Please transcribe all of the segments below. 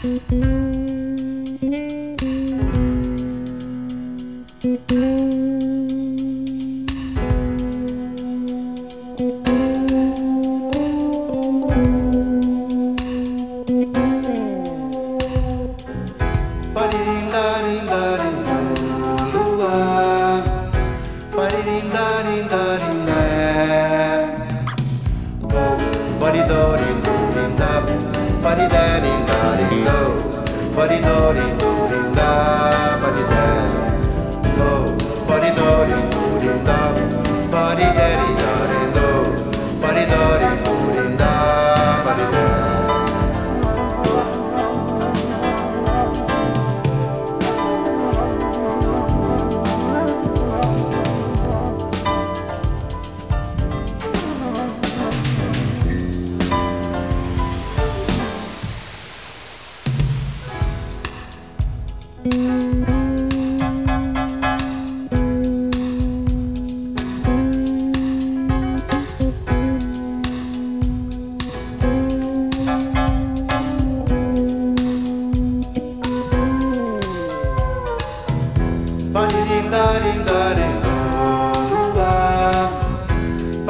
da da da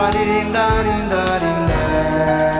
ba da ding da ding da ding da